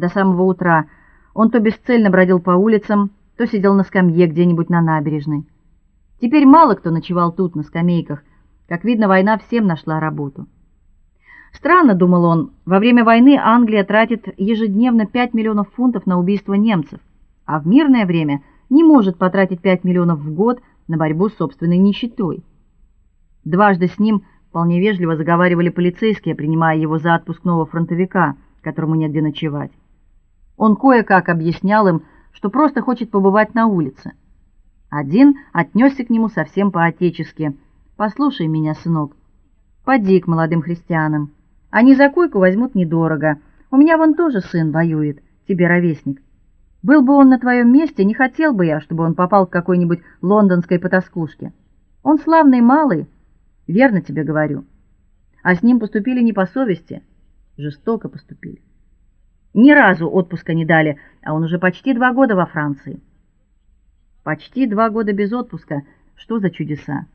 До самого утра он то бесцельно бродил по улицам, то сидел на скамье где-нибудь на набережной. Теперь мало кто ночевал тут на скамейках. Как видно, война всем нашла работу. Странно, думал он, во время войны Англия тратит ежедневно 5 миллионов фунтов на убийство немцев, а в мирное время не может потратить 5 миллионов в год на борьбу с собственной нищетой. Дважды с ним вполне вежливо заговаривали полицейские, принимая его за отпускного фронтовика, которому негде ночевать. Он кое-как объяснял им, что просто хочет побывать на улице. Один отнесся к нему совсем по-отечески. Послушай меня, сынок. Поди к молодым христианам. Они за койку возьмут недорого. У меня вон тоже сын воюет, тебе ровесник. Был бы он на твоем месте, не хотел бы я, чтобы он попал к какой-нибудь лондонской потаскушке. Он славный малый, верно тебе говорю. А с ним поступили не по совести, жестоко поступили. Ни разу отпуска не дали, а он уже почти два года во Франции. Почти два года без отпуска. Что за чудеса?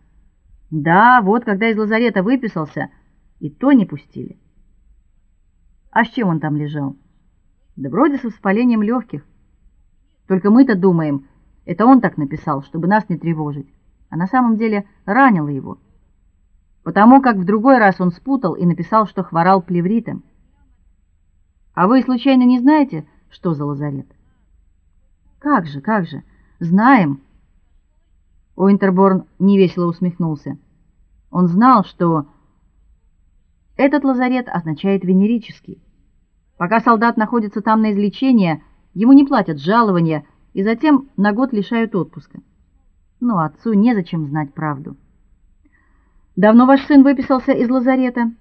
Да, вот когда из лазарета выписался, и то не пустили. А с чем он там лежал? Да вроде с воспалением легких. Только мы-то думаем, это он так написал, чтобы нас не тревожить. А на самом деле ранило его. Потому как в другой раз он спутал и написал, что хворал плевритом. А вы случайно не знаете, что за лазарет? Как же, как же? Знаем. Уинтерборн невесело усмехнулся. Он знал, что этот лазарет означает венерический. Пока солдат находится там на излечении, ему не платят жалования и затем на год лишают отпуска. Но отцу незачем знать правду. Давно ваш сын выписался из лазарета?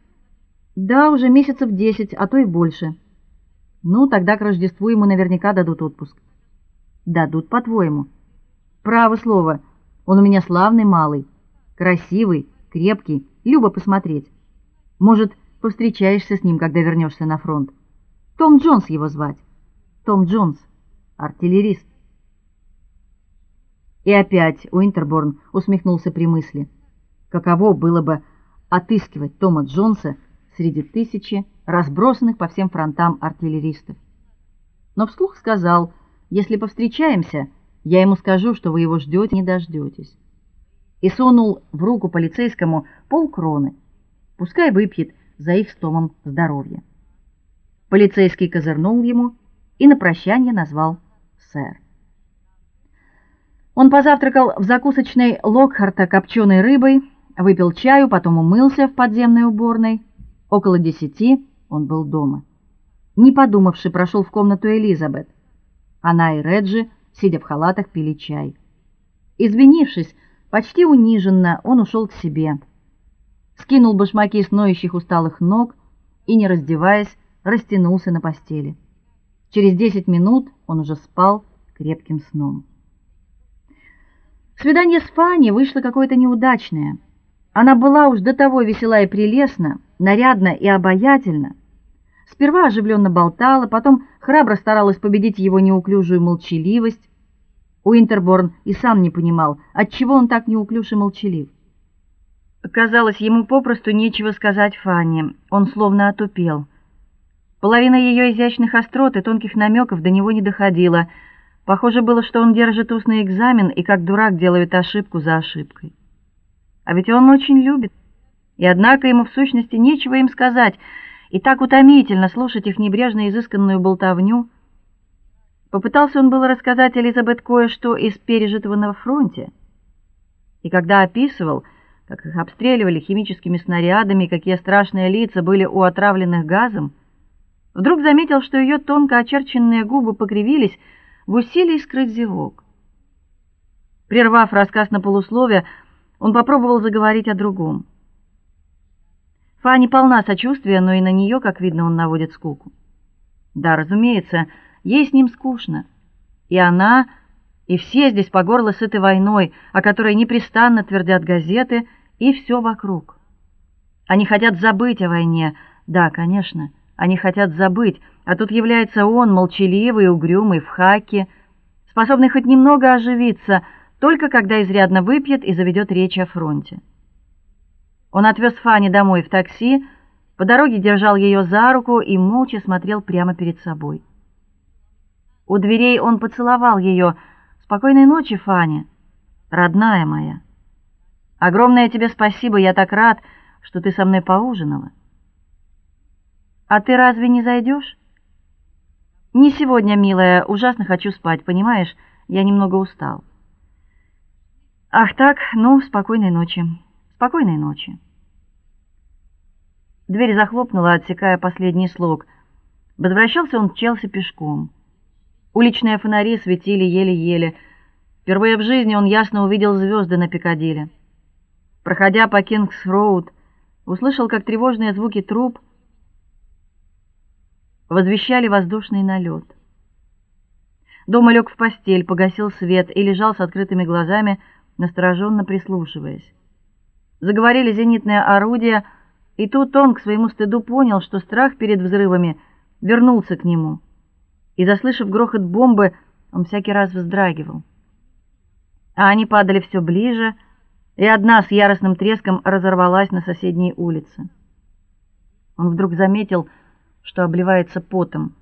Да, уже месяцев десять, а то и больше. Ну, тогда к Рождеству ему наверняка дадут отпуск. Дадут, по-твоему? Право слово. Он у меня славный малый, красивый, крепкий, любо посмотреть. Может, повстречаешься с ним, когда вернешься на фронт. Том Джонс его звать. Том Джонс, артиллерист. И опять Уинтерборн усмехнулся при мысли, каково было бы отыскивать Тома Джонса среди тысячи разбросанных по всем фронтам артиллеристов. Но вслух сказал: "Если повстречаемся, я ему скажу, что вы его ждете, не дождетесь». И сунул в руку полицейскому полкроны. Пускай выпьет за их с Томом здоровье. Полицейский козырнул ему и на прощание назвал сэр. Он позавтракал в закусочной Локхарта копченой рыбой, выпил чаю, потом умылся в подземной уборной. Около десяти он был дома. Не подумавши, прошел в комнату Элизабет. Она и Реджи, сидя в халатах, пили чай. Извинившись, почти униженно, он ушел к себе. Скинул башмаки с ноющих усталых ног и, не раздеваясь, растянулся на постели. Через десять минут он уже спал крепким сном. Свидание с Фанни вышло какое-то неудачное. Она была уж до того весела и прелестна, нарядна и обаятельна. Сперва оживленно болтала, потом храбро старалась победить его неуклюжую молчаливость. Уинтерборн и сам не понимал, отчего он так неуклюж и молчалив. Казалось, ему попросту нечего сказать Фанни. Он словно отупел. Половина ее изящных острот и тонких намеков до него не доходила. Похоже было, что он держит устный экзамен и как дурак делает ошибку за ошибкой. А ведь он очень любит. И однако ему в сущности нечего им сказать, и так утомительно слушать их небрежно изысканную болтовню. Попытался он было рассказать Элизабет кое-что из пережитого на фронте. И когда описывал, как их обстреливали химическими снарядами, какие страшные лица были у отравленных газом, Вдруг заметил, что ее тонко очерченные губы покривились в усилии скрыть зевок. Прервав рассказ на полусловие, он попробовал заговорить о другом. Фанни полна сочувствия, но и на нее, как видно, он наводит скуку. Да, разумеется, ей с ним скучно. И она, и все здесь по горло сыты войной, о которой непрестанно твердят газеты, и все вокруг. Они хотят забыть о войне. Да, конечно. Они хотят забыть, а тут является он, молчаливый, угрюмый, в хаке, способный хоть немного оживиться, только когда изрядно выпьет и заведет речь о фронте. Он отвез Фани домой в такси, по дороге держал ее за руку и молча смотрел прямо перед собой. У дверей он поцеловал ее. Спокойной ночи, Фаня, родная моя. Огромное тебе спасибо, я так рад, что ты со мной поужинала. А ты разве не зайдешь? Не сегодня, милая, ужасно хочу спать, понимаешь? Я немного устал. Ах так, ну, спокойной ночи. Спокойной ночи. Дверь захлопнула, отсекая последний слог. Возвращался он в Челси пешком. Уличные фонари светили еле-еле. Впервые в жизни он ясно увидел звезды на Пикадилли. Проходя по Кингс-роуд, услышал, как тревожные звуки труб возвещали воздушный налет. Дома лег в постель, погасил свет и лежал с открытыми глазами, настороженно прислушиваясь. Заговорили зенитные орудия, и тут он к своему стыду понял, что страх перед взрывами вернулся к нему. И заслышав грохот бомбы, он всякий раз вздрагивал. А они падали все ближе, и одна с яростным треском разорвалась на соседней улице. Он вдруг заметил, что обливается потом.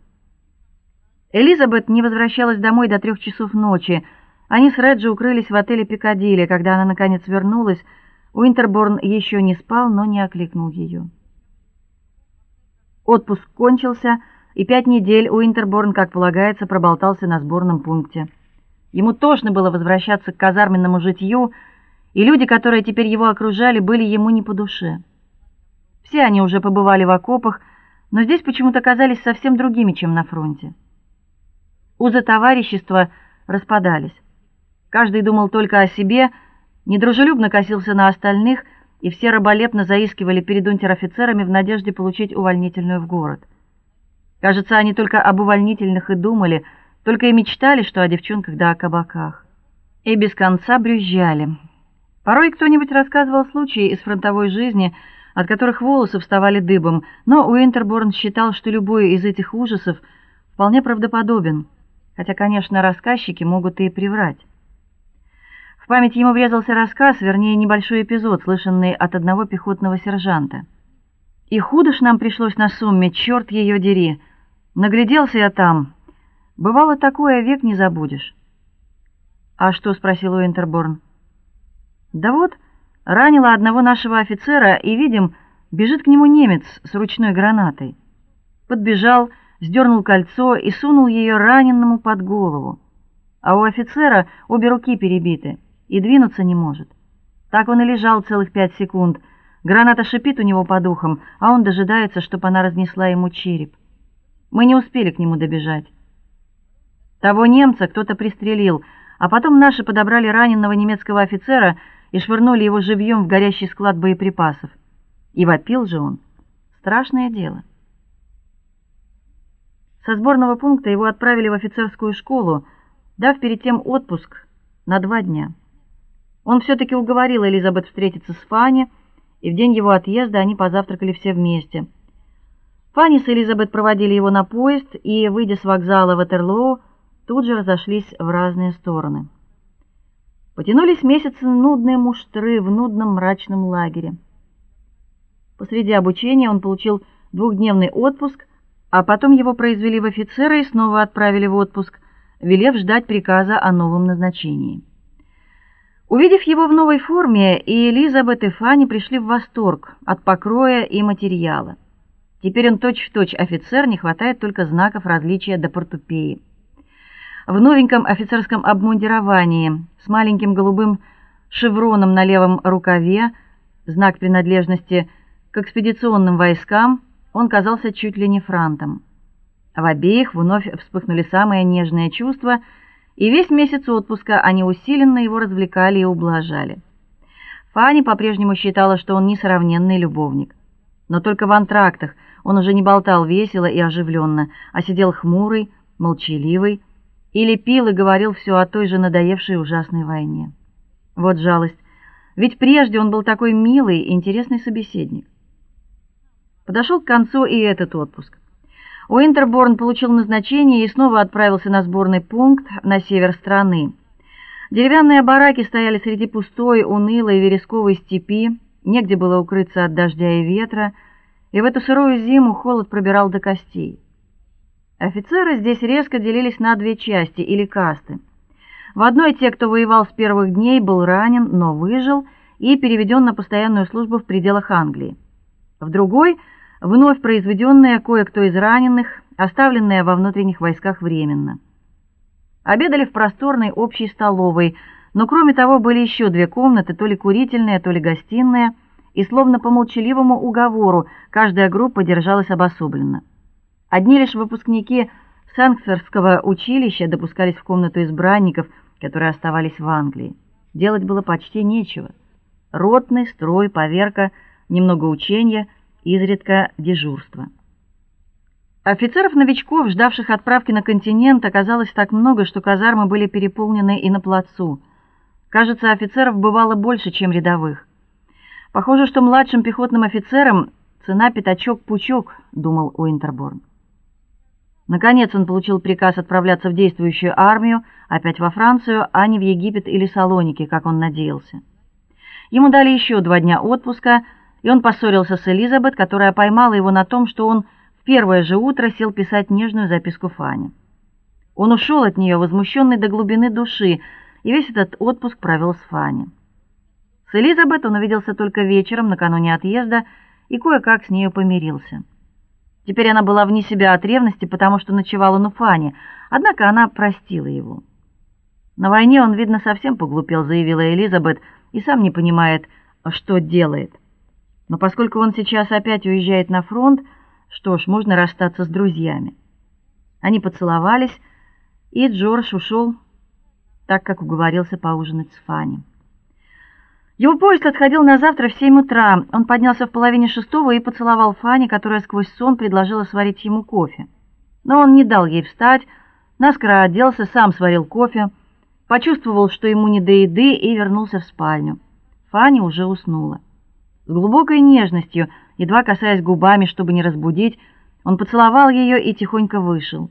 Элизабет не возвращалась домой до трех часов ночи. Они с Реджи укрылись в отеле Пикадилли. Когда она наконец вернулась, Уинтерборн еще не спал, но не окликнул ее. Отпуск кончился, и пять недель Уинтерборн, как полагается, проболтался на сборном пункте. Ему тошно было возвращаться к казарменному житью, и люди, которые теперь его окружали, были ему не по душе. Все они уже побывали в окопах, но здесь почему-то казались совсем другими, чем на фронте. Узы товарищества распадались. Каждый думал только о себе, недружелюбно косился на остальных, и все раболепно заискивали перед унтер-офицерами в надежде получить увольнительную в город. Кажется, они только об увольнительных и думали, только и мечтали, что о девчонках да о кабаках. И без конца брюзжали. Порой кто-нибудь рассказывал случаи из фронтовой жизни, от которых волосы вставали дыбом, но Уинтерборн считал, что любой из этих ужасов вполне правдоподобен хотя, конечно, рассказчики могут и приврать. Память ему врезался рассказ, вернее, небольшой эпизод, слышанный от одного пехотного сержанта. И худо ж нам пришлось на сумме, черт ее дери. Нагляделся я там. Бывало такое, век не забудешь. А что, спросил Уинтерборн. Да вот, ранило одного нашего офицера, и видим, бежит к нему немец с ручной гранатой. Подбежал, сдернул кольцо и сунул ее раненному под голову. А у офицера обе руки перебиты и двинуться не может. Так он и лежал целых пять секунд. Граната шипит у него под ухом, а он дожидается, чтобы она разнесла ему череп. Мы не успели к нему добежать. Того немца кто-то пристрелил, а потом наши подобрали раненого немецкого офицера и швырнули его живьем в горящий склад боеприпасов. И вопил же он. Страшное дело. Со сборного пункта его отправили в офицерскую школу, дав перед тем отпуск на два дня. Он все таки уговорил Элизабет встретиться с Фанни, и в день его отъезда они позавтракали все вместе. Фанни с Элизабет проводили его на поезд и, выйдя с вокзала Ватерлоо, тут же разошлись в разные стороны. Потянулись месяцы нудные муштры в нудном мрачном лагере. Посреди обучения он получил двухдневный отпуск а потом его произвели в офицеры и снова отправили в отпуск, велев ждать приказа о новом назначении. Увидев его в новой форме, и Элизабет и Фанни пришли в восторг от покроя и материала. Теперь он точь-в-точь точь офицер, не хватает только знаков различия до портупеи. В новеньком офицерском обмундировании с маленьким голубым шевроном на левом рукаве, знак принадлежности к экспедиционным войскам, он казался чуть ли не франтом. В обеих вновь вспыхнули самые нежные чувства, и весь месяц отпуска они усиленно его развлекали и ублажали. Фанни по-прежнему считала, что он несравненный любовник. Но только в антрактах он уже не болтал весело и оживленно, а сидел хмурый, молчаливый, или пил и говорил все о той же надоевшей ужасной войне. Вот жалость. Ведь прежде он был такой милый и интересный собеседник. Подошел к концу и этот отпуск. Уинтерборн получил назначение и снова отправился на сборный пункт на север страны. Деревянные бараки стояли среди пустой, унылой вересковой степи, негде было укрыться от дождя и ветра, и в эту сырую зиму холод пробирал до костей. Офицеры здесь резко делились на две части или касты. В одной те, кто воевал с первых дней, был ранен, но выжил и переведен на постоянную службу в пределах Англии. В другой вновь произведенные кое-кто из раненых, оставленные во внутренних войсках временно. Обедали в просторной общей столовой, но кроме того были еще две комнаты, то ли курительная, то ли гостиная, и словно по молчаливому уговору каждая группа держалась обособленно. Одни лишь выпускники Санкферского училища допускались в комнату избранников, которые оставались в Англии. Делать было почти нечего. Ротный строй, поверка, немного учения, изредка дежурство. Офицеров-новичков, ждавших отправки на континент, оказалось так много, что казармы были переполнены и на плацу. Кажется, офицеров бывало больше, чем рядовых. Похоже, что младшим пехотным офицерам цена пятачок-пучок, думал Уинтерборн. Наконец он получил приказ отправляться в действующую армию, опять во Францию, а не в Египет или Салоники, как он надеялся. Ему дали еще два дня отпуска, и он поссорился с Элизабет, которая поймала его на том, что он в первое же утро сел писать нежную записку Фане. Он ушел от нее возмущенный до глубины души, и весь этот отпуск провел с Фанни. С Элизабет он увиделся только вечером накануне отъезда и кое-как с нею помирился. Теперь она была вне себя от ревности, потому что ночевала на Фане, однако она простила его. На войне он, видно, совсем поглупел, заявила Элизабет, и сам не понимает, что делает. Но поскольку он сейчас опять уезжает на фронт, что ж, можно расстаться с друзьями. Они поцеловались, и Джордж ушел, так как уговорился поужинать с Фанни. Его поезд отходил на завтра в семь утра. Он поднялся в половине шестого и поцеловал Фанни, которая сквозь сон предложила сварить ему кофе. Но он не дал ей встать, наскоро оделся, сам сварил кофе, почувствовал, что ему не до еды, и вернулся в спальню. Фанни уже уснула. Глубокой нежностью, едва касаясь губами, чтобы не разбудить, он поцеловал ее и тихонько вышел.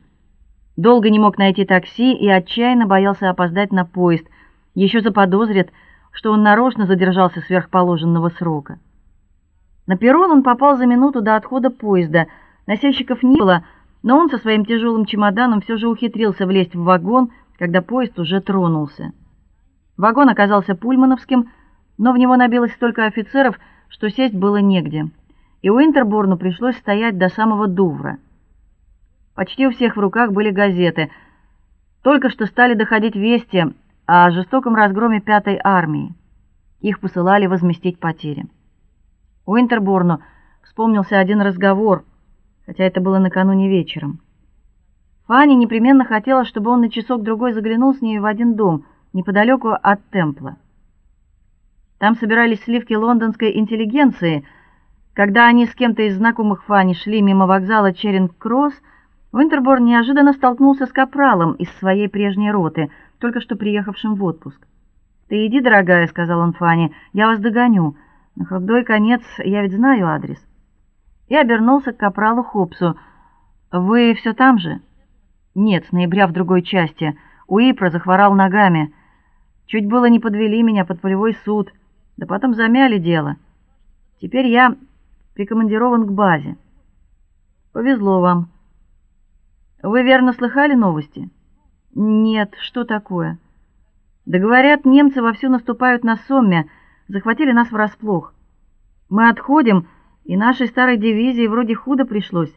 Долго не мог найти такси и отчаянно боялся опоздать на поезд. Еще заподозрят, что он нарочно задержался сверхположенного срока. На перрон он попал за минуту до отхода поезда. Носильщиков не было, но он со своим тяжелым чемоданом все же ухитрился влезть в вагон, когда поезд уже тронулся. Вагон оказался пульмановским, но в него набилось столько офицеров, что сесть было негде. И Уинтерборну пришлось стоять до самого Дувра. Почти у всех в руках были газеты. Только что стали доходить вести о жестоком разгроме пятой армии. Их посылали возместить потери. Уинтерборну вспомнился один разговор, хотя это было накануне вечером. Фанни непременно хотела, чтобы он на часок другой заглянул с ней в один дом неподалеку от Темпла. Там собирались сливки лондонской интеллигенции. Когда они с кем-то из знакомых Фанни шли мимо вокзала Черинг-Кросс, Уинтерборн неожиданно столкнулся с капралом из своей прежней роты, только что приехавшим в отпуск. "Ты иди, дорогая", сказал он Фане. "Я вас догоню. На худой конец я ведь знаю адрес". И обернулся к капралу Хопсу. "Вы все там же?" "Нет, ноября в другой части. Уипра захворал ногами. Чуть было не подвели меня под полевой суд, да потом замяли дело. Теперь я прикомандирован к базе. Повезло вам. Вы верно слыхали новости?" Нет, что такое? Да говорят, немцы вовсю наступают на Сомме, захватили нас врасплох. Мы отходим, и нашей старой дивизии вроде худо пришлось.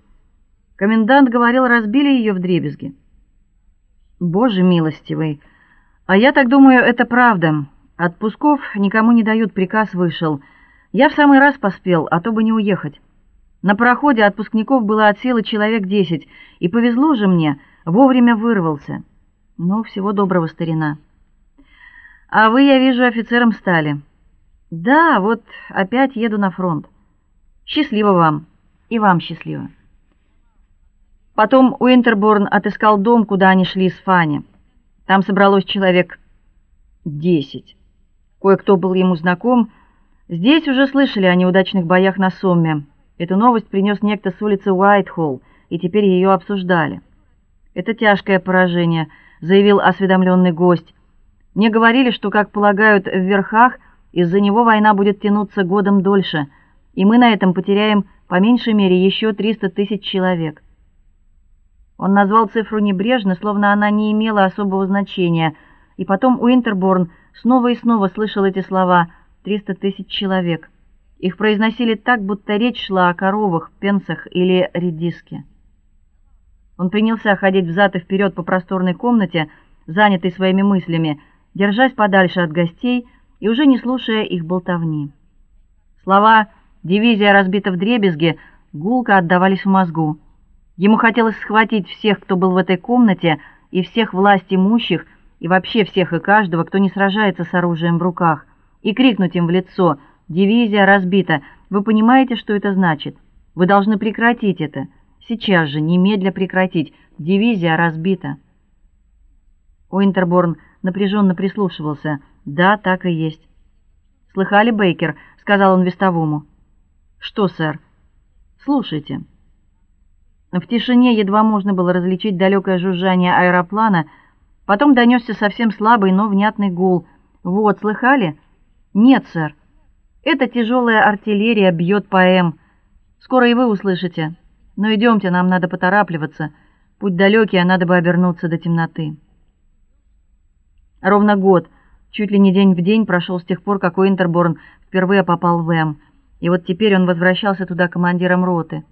Комендант говорил, разбили ее вдребезги. Боже милостивый. А я так думаю, это правда. Отпусков никому не дают, приказ вышел. Я в самый раз поспел, а то бы не уехать. На пароходе отпускников было от силы человек десять, и повезло же мне, вовремя вырвался. Ну, всего доброго, старина. А вы, я вижу, офицером стали. Да, вот опять еду на фронт. Счастливо вам. И вам счастливо. Потом Уинтерборн отыскал дом, куда они шли с Фанни. Там собралось человек десять. Кое-кто был ему знаком. Здесь уже слышали о неудачных боях на Сомме. Эту новость принес некто с улицы Уайтхолл, и теперь ее обсуждали. Это тяжкое поражение — заявил осведомленный гость. Мне говорили, что, как полагают в верхах, из-за него война будет тянуться годом дольше, и мы на этом потеряем по меньшей мере еще триста тысяч человек. Он назвал цифру небрежно, словно она не имела особого значения, и потом Уинтерборн снова и снова слышал эти слова: «триста тысяч человек". Их произносили так, будто речь шла о коровах, пенсах или редиске. Он принялся ходить взад и вперед по просторной комнате, занятый своими мыслями, держась подальше от гостей и уже не слушая их болтовни. Слова «дивизия разбита вдребезги» гулко отдавались в мозгу. Ему хотелось схватить всех, кто был в этой комнате, и всех власть имущих, и вообще всех и каждого, кто не сражается с оружием в руках, и крикнуть им в лицо: "Дивизия разбита. Вы понимаете, что это значит? Вы должны прекратить это. Сейчас же, немедля прекратить. Дивизия разбита". Уинтерборн напряженно прислушивался. Да, так и есть. Слыхали, Бейкер, сказал он вестовому. Что, сэр? Слушайте. В тишине едва можно было различить далекое жужжание аэроплана, потом донесся совсем слабый, но внятный гул. Вот, слыхали? Нет, сэр. Это тяжелая артиллерия бьет по М. Скоро и вы услышите. Но идемте, нам надо поторапливаться. Путь далекий, а надо бы обернуться до темноты. Ровно год, чуть ли не день в день прошел с тех пор, как Уинтерборн впервые попал в М. И вот теперь он возвращался туда командиром роты.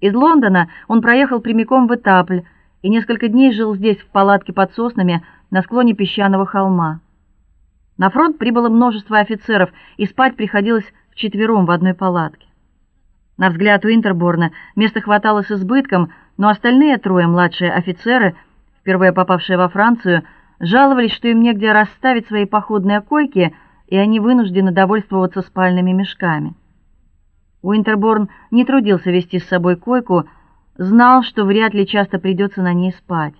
Из Лондона он проехал прямиком в Этапль и несколько дней жил здесь в палатке под соснами на склоне песчаного холма. На фронт прибыло множество офицеров, и спать приходилось вчетвером в одной палатке. На взгляд Уинтерборна места хватало с избытком, но остальные трое младшие офицеры, впервые попавшие во Францию, жаловались, что им негде расставить свои походные койки, и они вынуждены довольствоваться спальными мешками. Уинтерборн не трудился вести с собой койку, знал, что вряд ли часто придется на ней спать.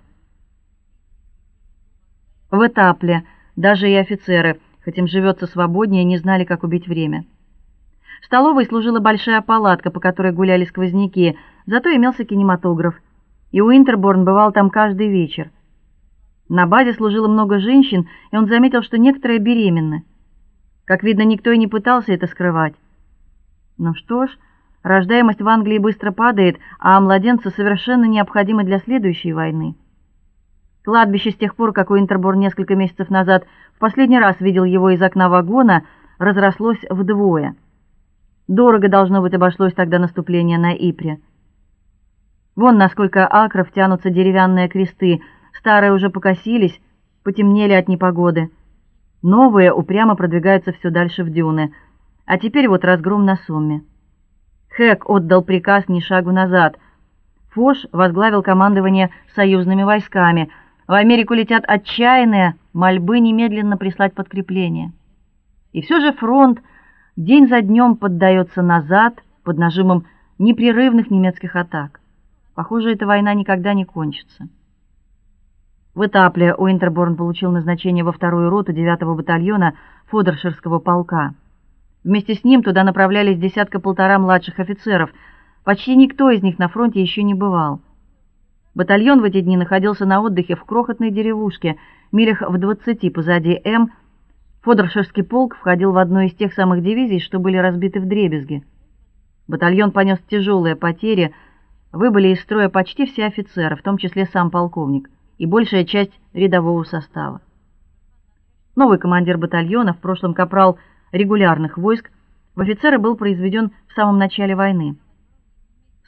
В этапле даже и офицеры, хоть им живется свободнее, не знали, как убить время. В столовой служила большая палатка, по которой гуляли сквозняки, зато имелся кинематограф. И Уинтерборн бывал там каждый вечер. На базе служило много женщин, и он заметил, что некоторые беременны. Как видно, никто и не пытался это скрывать. Ну что ж, рождаемость в Англии быстро падает, а младенцы совершенно необходимы для следующей войны. Кладбище с тех пор, как Уинтерборн несколько месяцев назад в последний раз видел его из окна вагона, разрослось вдвое. Дорого должно быть обошлось тогда наступление на Ипре. Вон насколько акров тянутся деревянные кресты, старые уже покосились, потемнели от непогоды. Новые упрямо продвигаются все дальше в дюны. А теперь вот разгром на Сумме. Хэк отдал приказ ни шагу назад. Фош возглавил командование союзными войсками. В Америку летят отчаянные мольбы немедленно прислать подкрепление. И все же фронт день за днем поддается назад под нажимом непрерывных немецких атак. Похоже, эта война никогда не кончится. В этапе Уинтерборн получил назначение во вторую роту 9-го батальона Фодорширского полка. Вместе с ним туда направлялись десятка-полтора младших офицеров. Почти никто из них на фронте еще не бывал. Батальон в эти дни находился на отдыхе в крохотной деревушке, милях в двадцати позади М. Фодорширский полк входил в одну из тех самых дивизий, что были разбиты вдребезги. Батальон понес тяжелые потери, выбыли из строя почти все офицеры, в том числе сам полковник, и большая часть рядового состава. Новый командир батальона, в прошлом капрал регулярных войск в офицеры был произведен в самом начале войны.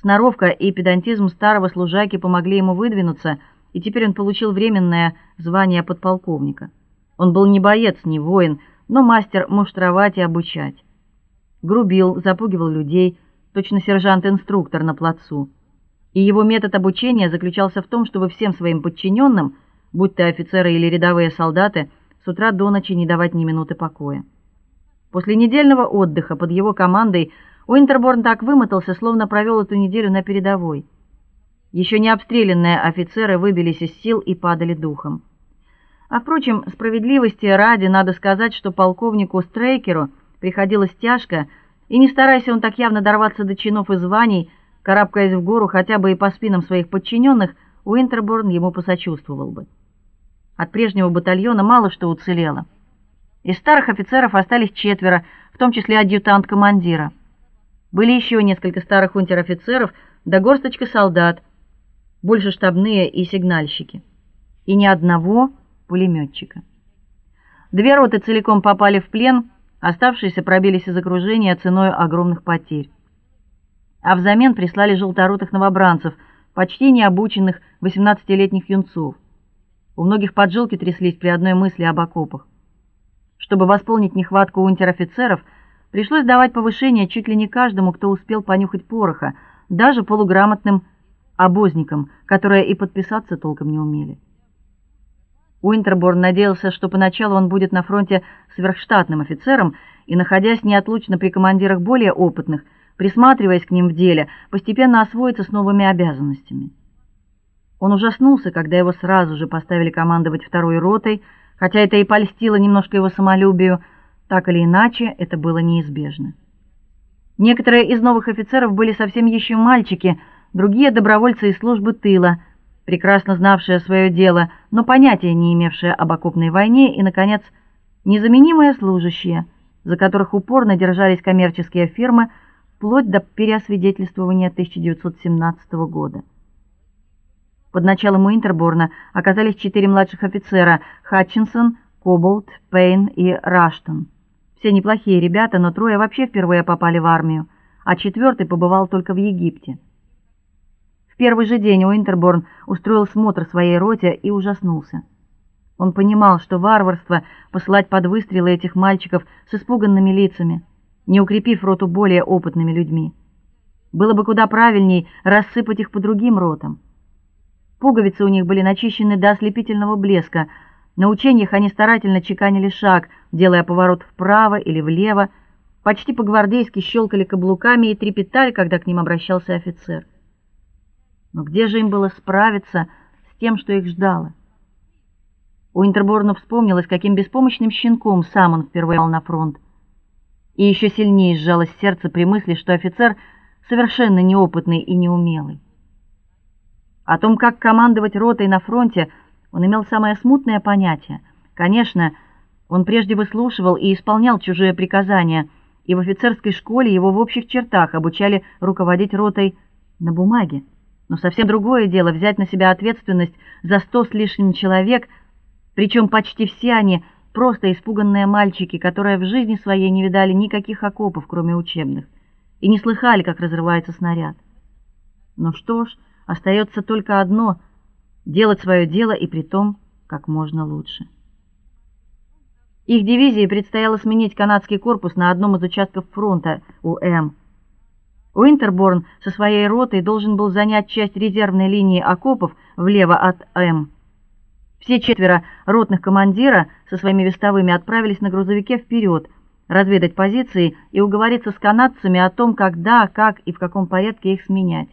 Сноровка и педантизм старого служаки помогли ему выдвинуться, и теперь он получил временное звание подполковника. Он был не боец, не воин, но мастер муштровать и обучать. Грубил, запугивал людей, точно сержант-инструктор на плацу. И его метод обучения заключался в том, чтобы всем своим подчиненным, будь то офицеры или рядовые солдаты, с утра до ночи не давать ни минуты покоя. После недельного отдыха под его командой Уинтерборн так вымотался, словно провел эту неделю на передовой. Еще не обстрелянные офицеры выбились из сил и падали духом. А впрочем, справедливости ради надо сказать, что полковнику Стрейкеру приходилось тяжко, и не старайся он так явно дорваться до чинов и званий, карабкаясь в гору хотя бы и по спинам своих подчиненных, Уинтерборн ему посочувствовал бы. От прежнего батальона мало что уцелело. Из старых офицеров остались четверо, в том числе адъютант командира. Были еще несколько старых унтер-офицеров, да горсточка солдат. больше штабные и сигнальщики, и ни одного пулеметчика. Две роты целиком попали в плен, оставшиеся пробились из окружения ценой огромных потерь. А взамен прислали желторотых новобранцев, почти необученных 18-летних юнцов. У многих поджилки тряслись при одной мысли об окопах. Чтобы восполнить нехватку унтер-офицеров, пришлось давать повышение чуть ли не каждому, кто успел понюхать пороха, даже полуграмотным обозникам, которые и подписаться толком не умели. Уинтерборн надеялся, что поначалу он будет на фронте сверхштатным офицером и, находясь неотлучно при командирах более опытных, присматриваясь к ним в деле, постепенно освоиться с новыми обязанностями. Он ужаснулся, когда его сразу же поставили командовать второй ротой, хотя это и польстило немножко его самолюбию, так или иначе, это было неизбежно. Некоторые из новых офицеров были совсем еще мальчики, другие добровольцы из службы тыла, прекрасно знавшие свое дело, но понятия не имевшие об окопной войне и наконец, незаменимые служащие, за которых упорно держались коммерческие фирмы вплоть до переосвидетельствования 1917 года. Под началом Уинтерборна оказались четыре младших офицера: Хатчинсон, Коболт, Пейн и Раштон. Все неплохие ребята, но трое вообще впервые попали в армию, а четвертый побывал только в Египте. В первый же день Уинтерборн устроил смотр своей роте и ужаснулся. Он понимал, что варварство посылать под выстрелы этих мальчиков с испуганными лицами, не укрепив роту более опытными людьми. Было бы куда правильней рассыпать их по другим ротам. Пуговицы у них были начищены до ослепительного блеска. На учениях они старательно чеканили шаг, делая поворот вправо или влево, почти по-гвардейски щелкали каблуками и трепетали, когда к ним обращался офицер. Но где же им было справиться с тем, что их ждало? У Интерборну вспомнилось, каким беспомощным щенком сам он впервые на фронт. И еще сильнее сжалось сердце при мысли, что офицер совершенно неопытный и неумелый. О том, как командовать ротой на фронте, он имел самое смутное понятие. Конечно, он прежде выслушивал и исполнял чужие приказания, и в офицерской школе его в общих чертах обучали руководить ротой на бумаге. Но совсем другое дело взять на себя ответственность за сто с лишним человек, причем почти все они просто испуганные мальчики, которые в жизни своей не видали никаких окопов, кроме учебных, и не слыхали, как разрывается снаряд. Ну что ж, Остается только одно делать свое дело и при том как можно лучше. Их дивизии предстояло сменить канадский корпус на одном из участков фронта у М. Уинтерборн со своей ротой должен был занять часть резервной линии окопов влево от М. Все четверо ротных командира со своими вестовыми отправились на грузовике вперед, разведать позиции и уговориться с канадцами о том, когда, как и в каком порядке их сменять.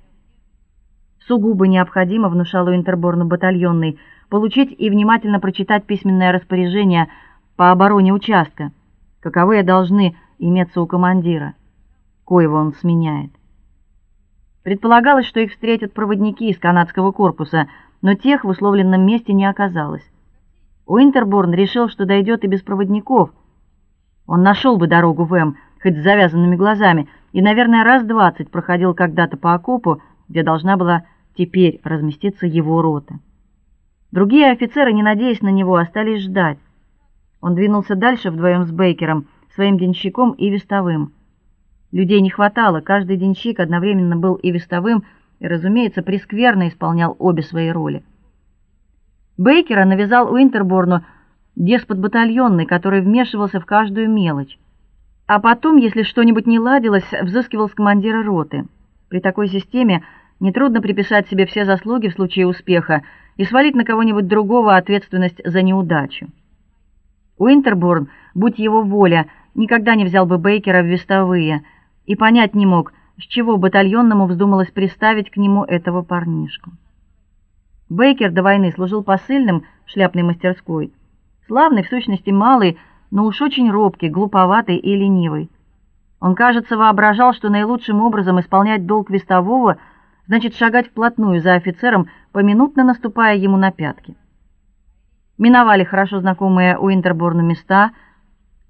Сугубо необходимо, внушал Интерборну батальонный, получить и внимательно прочитать письменное распоряжение по обороне участка, каковые должны иметься у командира, коего он сменяет. Предполагалось, что их встретят проводники из канадского корпуса, но тех в условленном месте не оказалось. Уинтерборн решил, что дойдет и без проводников. Он нашел бы дорогу в М, хоть с завязанными глазами, и, наверное, раз двадцать проходил когда-то по окопу, где должна была теперь разместится его рота. Другие офицеры, не надеясь на него, остались ждать. Он двинулся дальше вдвоем с Бейкером, своим денщиком и вестовым. Людей не хватало, каждый денщик одновременно был и вестовым, и, разумеется, прескверно исполнял обе свои роли. Бейкера навязал Уинтерборну деспот батальонный, который вмешивался в каждую мелочь. А потом, если что-нибудь не ладилось, взыскивал с командира роты. При такой системе Нетрудно приписать себе все заслуги в случае успеха и свалить на кого-нибудь другого ответственность за неудачу. Уинтерборн, будь его воля, никогда не взял бы Бейкера в вестовые и понять не мог, с чего батальонному вздумалось приставить к нему этого парнишку. Бейкер до войны служил посыльным в шляпной мастерской. Славный, в сущности малый, но уж очень робкий, глуповатый и ленивый. Он, кажется, воображал, что наилучшим образом исполнять долг вестового – значит шагать вплотную за офицером, поминутно наступая ему на пятки. Миновали хорошо знакомые у Интерборну места,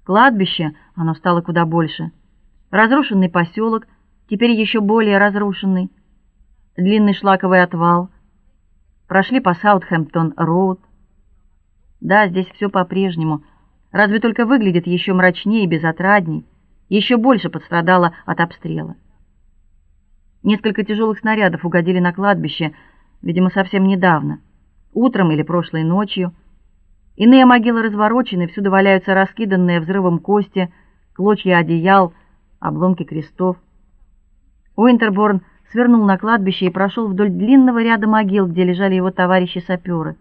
кладбище, оно стало куда больше. Разрушенный поселок, теперь еще более разрушенный. Длинный шлаковый отвал, прошли по Саутхэмптон-роуд. Да, здесь все по-прежнему, разве только выглядит еще мрачнее и безотрадней, еще больше пострадала от обстрела. Несколько тяжелых снарядов угодили на кладбище, видимо, совсем недавно, утром или прошлой ночью. Иные могилы разворочены, всюду валяются раскиданные взрывом кости, клочья одеял, обломки крестов. Уинтерборн свернул на кладбище и прошел вдоль длинного ряда могил, где лежали его товарищи-саперы.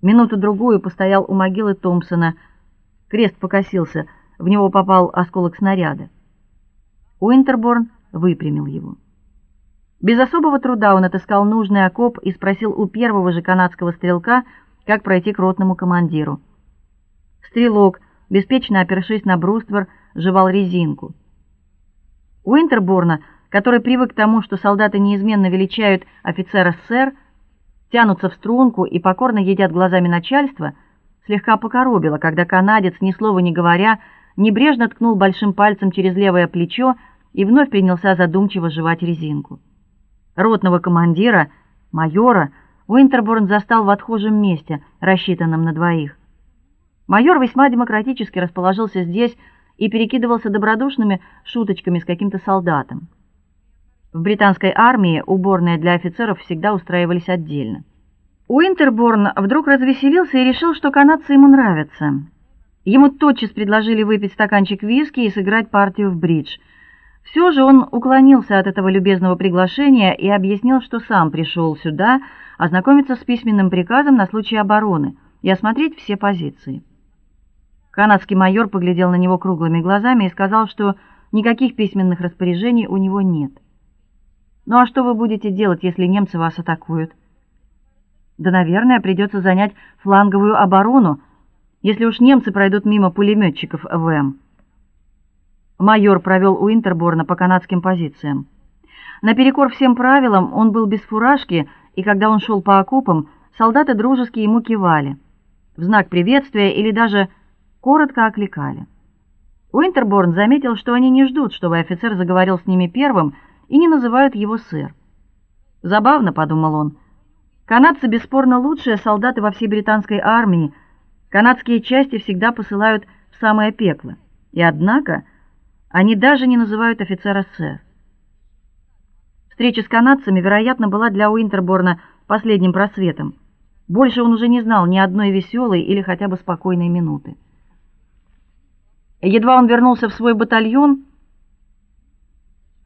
Минуту другую постоял у могилы Томпсона. Крест покосился, в него попал осколок снаряда. Уинтерборн выпрямил его. Без особого труда он отыскал нужный окоп и спросил у первого же канадского стрелка, как пройти к ротному командиру. Стрелок, беспечно опершись на бруствер, жевал резинку. Уинтерборна, который привык к тому, что солдаты неизменно величают офицера сэр, тянутся в струнку и покорно едят глазами начальства, слегка покоробило, когда канадец, ни слова не говоря, небрежно ткнул большим пальцем через левое плечо и вновь принялся задумчиво жевать резинку ротного командира, майора, Уинтерборн застал в отхожем месте, рассчитанном на двоих. Майор весьма демократически расположился здесь и перекидывался добродушными шуточками с каким-то солдатом. В британской армии уборные для офицеров всегда устраивались отдельно. Уинтерборн вдруг развеселился и решил, что канадцы ему нравятся. Ему тотчас предложили выпить стаканчик виски и сыграть партию в бридж – все же он уклонился от этого любезного приглашения и объяснил, что сам пришел сюда ознакомиться с письменным приказом на случай обороны и осмотреть все позиции. Канадский майор поглядел на него круглыми глазами и сказал, что никаких письменных распоряжений у него нет. Ну а что вы будете делать, если немцы вас атакуют? Да, наверное, придется занять фланговую оборону, если уж немцы пройдут мимо пулеметчиков ВМ. Майор провел Уинтерборна по канадским позициям. Наперекор всем правилам, он был без фуражки, и когда он шел по окопам, солдаты дружески ему кивали, в знак приветствия или даже коротко окликали. Уинтерборн заметил, что они не ждут, чтобы офицер заговорил с ними первым, и не называют его сэр. Забавно, подумал он. Канадцы бесспорно лучшие солдаты во всей британской армии. Канадские части всегда посылают в самое пекло. И однако они даже не называют офицера сэр. Встреча с канадцами, вероятно, была для Уинтерборна последним просветом. Больше он уже не знал ни одной веселой или хотя бы спокойной минуты. Едва он вернулся в свой батальон,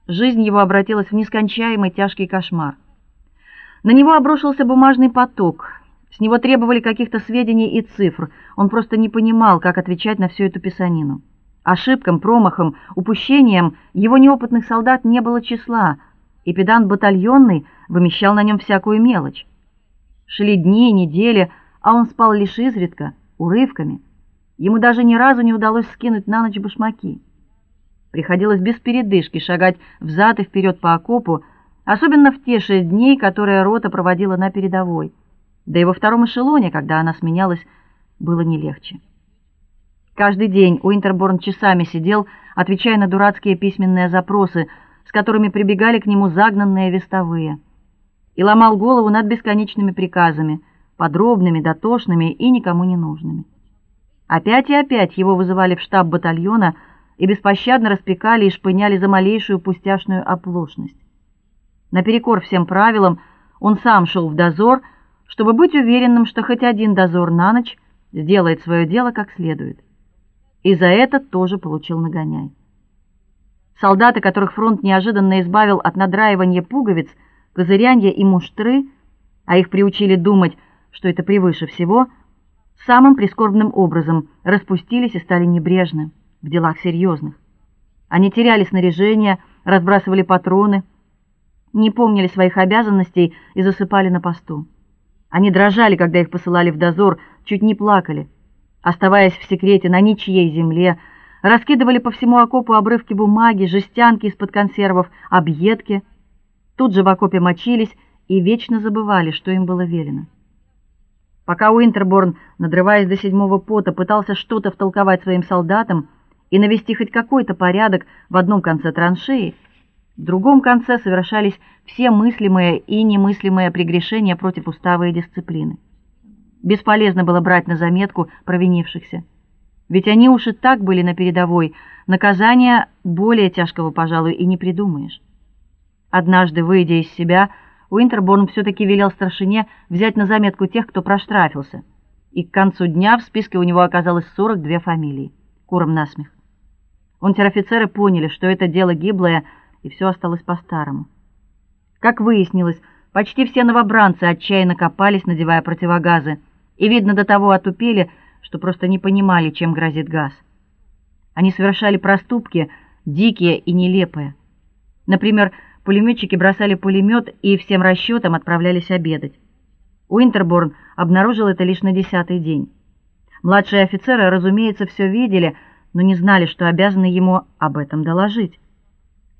жизнь его обратилась в нескончаемый тяжкий кошмар. На него обрушился бумажный поток. С него требовали каких-то сведений и цифр. Он просто не понимал, как отвечать на всю эту писанину. Ошибкам, промахам, упущениям его неопытных солдат не было числа, и педант батальонный вымещал на нем всякую мелочь. Шли дни, недели, а он спал лишь изредка, урывками. Ему даже ни разу не удалось скинуть на ночь башмаки. Приходилось без передышки шагать взад и вперед по окопу, особенно в те шесть дней, которые рота проводила на передовой. Да и во втором эшелоне, когда она сменялась, было не легче. Каждый день Уинтерборн часами сидел, отвечая на дурацкие письменные запросы, с которыми прибегали к нему загнанные вестовые, и ломал голову над бесконечными приказами, подробными, дотошными и никому не нужными. Опять и опять его вызывали в штаб батальона и беспощадно распекали и шпыняли за малейшую пустяшную оплошность. Наперекор всем правилам он сам шел в дозор, чтобы быть уверенным, что хоть один дозор на ночь сделает свое дело как следует и за это тоже получил нагоняй. Солдаты, которых фронт неожиданно избавил от надраивания пуговиц, козырянья и муштры, а их приучили думать, что это превыше всего, самым прискорбным образом распустились и стали небрежны в делах серьезных. Они теряли снаряжение, разбрасывали патроны, не помнили своих обязанностей и засыпали на посту. Они дрожали, когда их посылали в дозор, чуть не плакали оставаясь в секрете на ничьей земле, раскидывали по всему окопу обрывки бумаги, жестянки из-под консервов, объедки. Тут же в окопе мочились и вечно забывали, что им было велено. Пока Уинтерборн, надрываясь до седьмого пота, пытался что-то втолковать своим солдатам и навести хоть какой-то порядок в одном конце траншеи, В другом конце совершались все мыслимые и немыслимые прегрешения против устава и дисциплины. Бесполезно было брать на заметку провинившихся. Ведь они уж и так были на передовой. Наказания более тяжкого, пожалуй, и не придумаешь. Однажды, выйдя из себя, Уинтерборн все таки велел старшине взять на заметку тех, кто проштрафился. И к концу дня в списке у него оказалось 42 фамилии. Куром насмех. Унтер-офицеры поняли, что это дело гиблое, и все осталось по-старому. Как выяснилось, почти все новобранцы отчаянно копались, надевая противогазы, и видно до того отупели, что просто не понимали, чем грозит газ. Они совершали проступки дикие и нелепые. Например, пулеметчики бросали пулемет и всем расчетам отправлялись обедать. Уинтерборн обнаружил это лишь на десятый день. Младшие офицеры, разумеется, все видели, но не знали, что обязаны ему об этом доложить.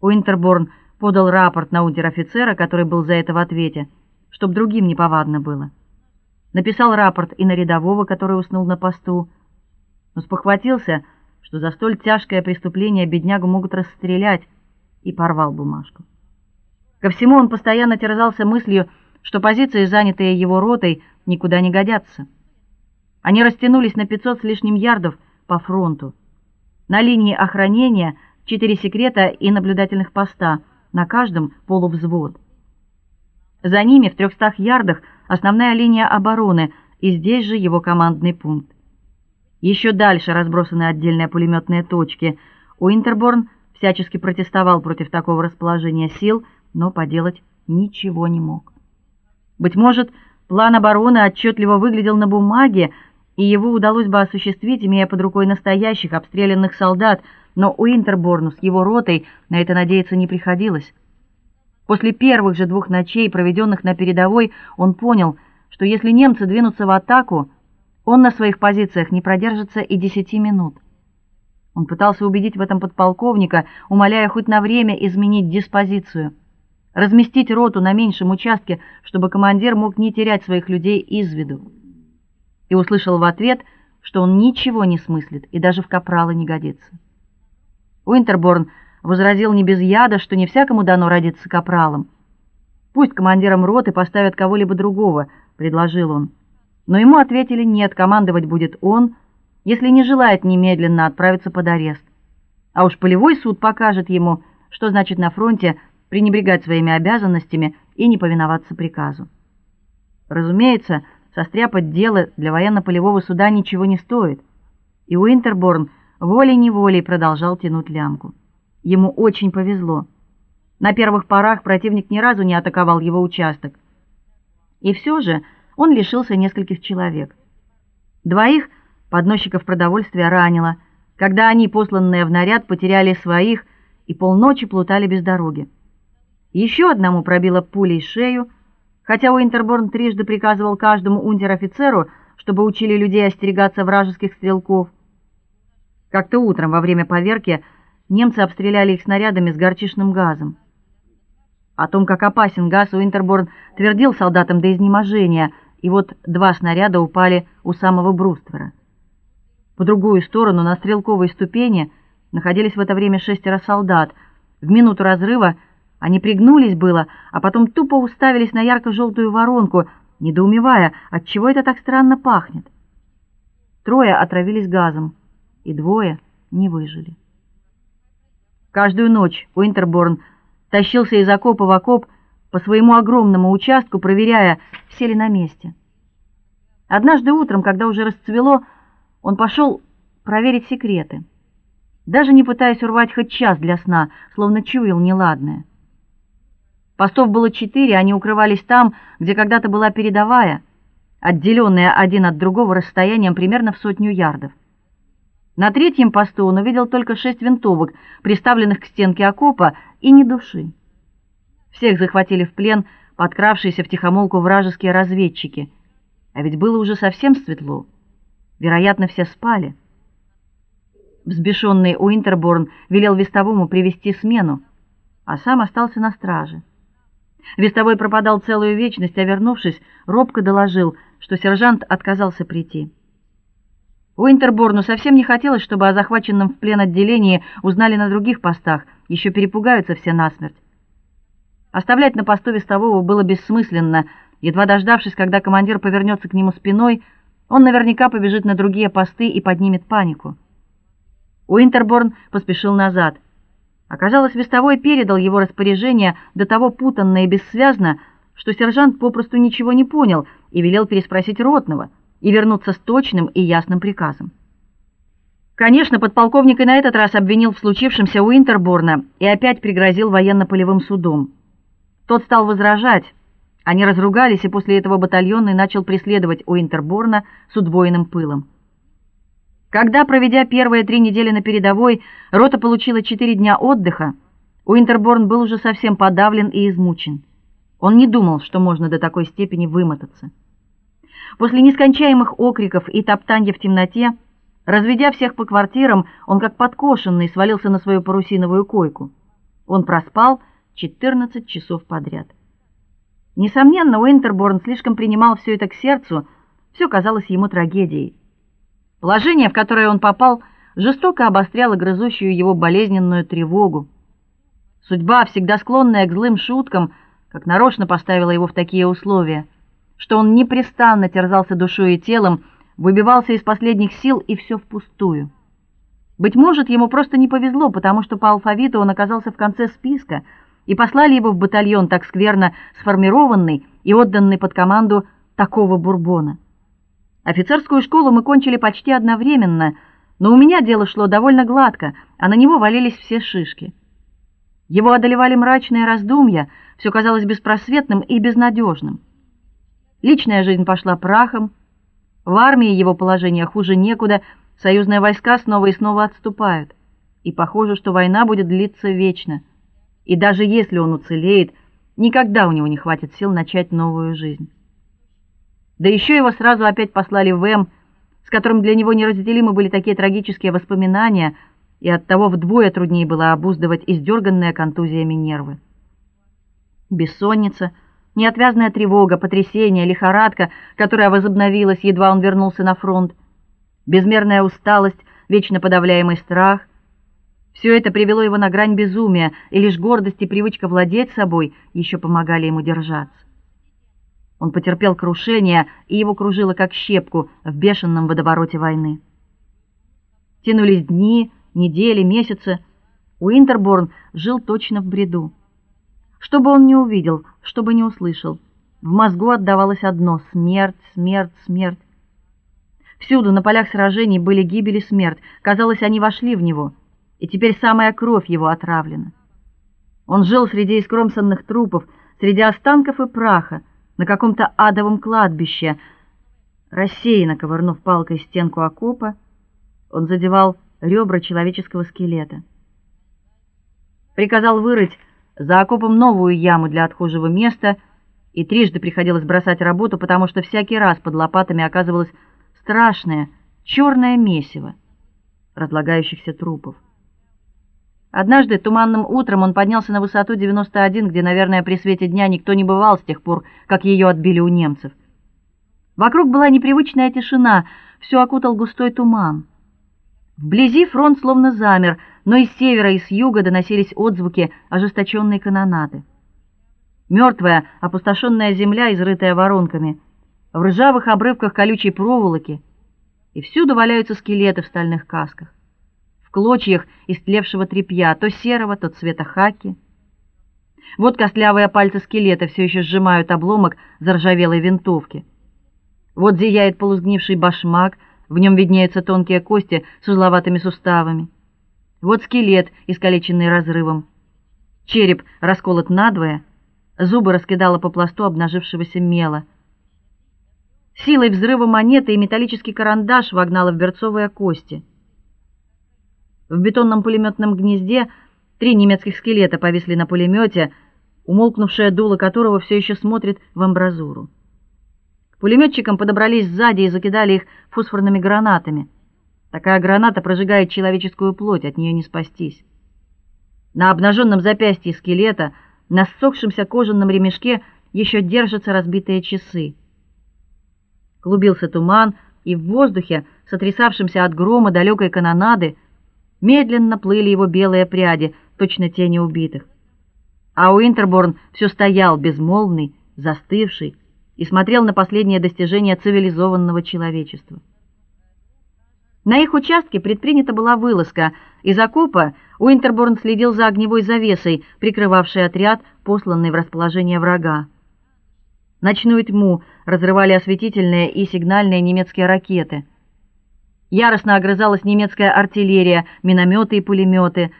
Уинтерборн подал рапорт на унтер-офицера, который был за это в ответе, чтобы другим не повадно было. Написал рапорт и на рядового, который уснул на посту, но спохватился, что за столь тяжкое преступление беднягу могут расстрелять, и порвал бумажку. Ко всему он постоянно терзался мыслью, что позиции, занятые его ротой, никуда не годятся. Они растянулись на 500 с лишним ярдов по фронту. На линии охранения четыре секрета и наблюдательных поста, на каждом полувзвод. За ними в трехстах ярдах основная линия обороны, и здесь же его командный пункт. Еще дальше разбросаны отдельные пулеметные точки. Уинтерборн всячески протестовал против такого расположения сил, но поделать ничего не мог. Быть может, план обороны отчетливо выглядел на бумаге, и его удалось бы осуществить, имея под рукой настоящих обстрелянных солдат, но Уинтерборну с его ротой на это надеяться не приходилось. После первых же двух ночей, проведенных на передовой, он понял, что если немцы двинутся в атаку, он на своих позициях не продержится и десяти минут. Он пытался убедить в этом подполковника, умоляя хоть на время изменить диспозицию, разместить роту на меньшем участке, чтобы командир мог не терять своих людей из виду. И услышал в ответ, что он ничего не смыслит и даже в капралы не годится. Уинтерборн возразил не без яда, что не всякому дано родиться капралом. Пусть командиром роты поставят кого-либо другого, предложил он. Но ему ответили: "Нет, командовать будет он, если не желает немедленно отправиться под арест. А уж полевой суд покажет ему, что значит на фронте пренебрегать своими обязанностями и не повиноваться приказу". Разумеется, состряпать дело для военно-полевого суда ничего не стоит. И Уинтерборн волей-неволей продолжал тянуть лямку. Ему очень повезло. На первых порах противник ни разу не атаковал его участок. И все же он лишился нескольких человек. Двоих подносчиков продовольствия ранило, когда они, посланные в наряд, потеряли своих и полночи плутали без дороги. Еще одному пробило пулей шею, хотя Уинтерборн трижды приказывал каждому унтер-офицеру, чтобы учили людей остерегаться вражеских стрелков. Как-то утром во время поверки немцы обстреляли их снарядами с горчичным газом. О том, как опасен газ, Уинтерборн твердил солдатам до изнеможения, и вот два снаряда упали у самого бруствера. По другую сторону, на стрелковой ступени, находились в это время шестеро солдат. В минуту разрыва они пригнулись было, а потом тупо уставились на ярко желтую воронку, недоумевая, от чего это так странно пахнет. Трое отравились газом, и двое не выжили. Каждую ночь Уинтерборн тащился из окопа в окоп по своему огромному участку, проверяя, все ли на месте. Однажды утром, когда уже расцвело, он пошел проверить секреты, даже не пытаясь урвать хоть час для сна, словно чуял неладное. Постов было четыре, они укрывались там, где когда-то была передовая, отделенная один от другого расстоянием примерно в сотню ярдов. На третьем посту он увидел только шесть винтовок, приставленных к стенке окопа, и ни души. Всех захватили в плен подкравшиеся втихомолку вражеские разведчики. А ведь было уже совсем светло. Вероятно, все спали. Взбешенный Уинтерборн велел вестовому привести смену, а сам остался на страже. Вестовой пропадал целую вечность, а вернувшись, робко доложил, что сержант отказался прийти. Уинтерборну совсем не хотелось, чтобы о захваченном в плен отделении узнали на других постах, еще перепугаются все насмерть. Оставлять на посту вестового было бессмысленно. Едва дождавшись, когда командир повернется к нему спиной, он наверняка побежит на другие посты и поднимет панику. Уинтерборн поспешил назад. Оказалось, вестовой передал его распоряжение до того путанно и бессвязно, что сержант попросту ничего не понял и велел переспросить ротного и вернуться с точным и ясным приказом. Конечно, подполковник и на этот раз обвинил в случившемся Уинтерборна и опять пригрозил военно-полевым судом. Тот стал возражать. Они разругались, и после этого батальонный начал преследовать Уинтерборна с удвоенным пылом. Когда, проведя первые три недели на передовой, рота получила четыре дня отдыха, Уинтерборн был уже совсем подавлен и измучен. Он не думал, что можно до такой степени вымотаться. После нескончаемых окриков и топтанья в темноте, разведя всех по квартирам, он как подкошенный свалился на свою парусиновую койку. Он проспал 14 часов подряд. Несомненно, Уинтерборн слишком принимал все это к сердцу, все казалось ему трагедией. Положение, в которое он попал, жестоко обостряло грызущую его болезненную тревогу. Судьба, всегда склонная к злым шуткам, как нарочно поставила его в такие условия, что он непрестанно терзался душой и телом, выбивался из последних сил и все впустую. Быть может, ему просто не повезло, потому что по алфавиту он оказался в конце списка, и послали его в батальон так скверно сформированный и отданный под команду такого бурбона. Офицерскую школу мы кончили почти одновременно, но у меня дело шло довольно гладко, а на него валились все шишки. Его одолевали мрачные раздумья, все казалось беспросветным и безнадежным. Личная жизнь пошла прахом. В армии его положение хуже некуда, союзные войска снова и снова отступают. И похоже, что война будет длиться вечно. И даже если он уцелеет, никогда у него не хватит сил начать новую жизнь. Да еще его сразу опять послали в М, с которым для него неразделимы были такие трагические воспоминания, и оттого вдвое труднее было обуздывать издерганные контузиями нервы. Бессонница, неотвязная тревога, потрясение, лихорадка, которая возобновилась, едва он вернулся на фронт, безмерная усталость, вечно подавляемый страх все это привело его на грань безумия, и лишь гордость и привычка владеть собой еще помогали ему держаться. Он потерпел крушение, и его кружило как щепку в бешеном водовороте войны. Тянулись дни, недели, месяцы. Уинтерборн жил точно в бреду. Что бы он ни увидел, что бы ни услышал, в мозгу отдавалось одно: смерть, смерть, смерть. Всюду на полях сражений были гибель и смерть. Казалось, они вошли в него, и теперь самая кровь его отравлена. Он жил среди искромсанных трупов, среди останков и праха на каком-то адовом кладбище. Рассеянно ковырнув палкой стенку окопа, он задевал ребра человеческого скелета. Приказал вырыть за окопом новую яму для отхожего места, и трижды приходилось бросать работу, потому что всякий раз под лопатами оказывалось страшное черное месиво разлагающихся трупов. Однажды туманным утром он поднялся на высоту 91, где, наверное, при свете дня никто не бывал с тех пор, как ее отбили у немцев. Вокруг была непривычная тишина, все окутал густой туман. Вблизи фронт словно замер, но из севера и с юга доносились отзвуки ожесточенной канонады. Мертвая, опустошенная земля, изрытая воронками, в ржавых обрывках колючей проволоки, и всюду валяются скелеты в стальных касках клочьях истлевшего тряпья, то серого, то цвета хаки. Вот костлявые пальцы скелета все еще сжимают обломок заржавелой винтовки. Вот зияет полусгнивший башмак, в нем виднеются тонкие кости с узловатыми суставами. Вот скелет, искалеченный разрывом. Череп расколот надвое, зубы раскидало по пласту обнажившегося мела. Силой взрыва монеты и металлический карандаш вогнало в берцовые кости. В бетонном пулеметном гнезде три немецких скелета повисли на пулемете, умолкнувшее дуло которого все еще смотрит в амбразуру. К пулеметчикам подобрались сзади и закидали их фосфорными гранатами. Такая граната прожигает человеческую плоть, от нее не спастись. На обнаженном запястье скелета, на ссохшемся кожаном ремешке еще держатся разбитые часы. Клубился туман, и в воздухе, сотрясавшемся от грома далекой канонады, Медленно плыли его белые пряди, точно тени убитых. А Уинтерборн все стоял безмолвный, застывший и смотрел на последние достижения цивилизованного человечества. На их участке предпринята была вылазка. Из окопа Уинтерборн следил за огневой завесой, прикрывавшей отряд, посланный в расположение врага. Ночную тьму разрывали осветительные и сигнальные немецкие ракеты. Яростно огрызалась немецкая артиллерия, минометы и пулеметы.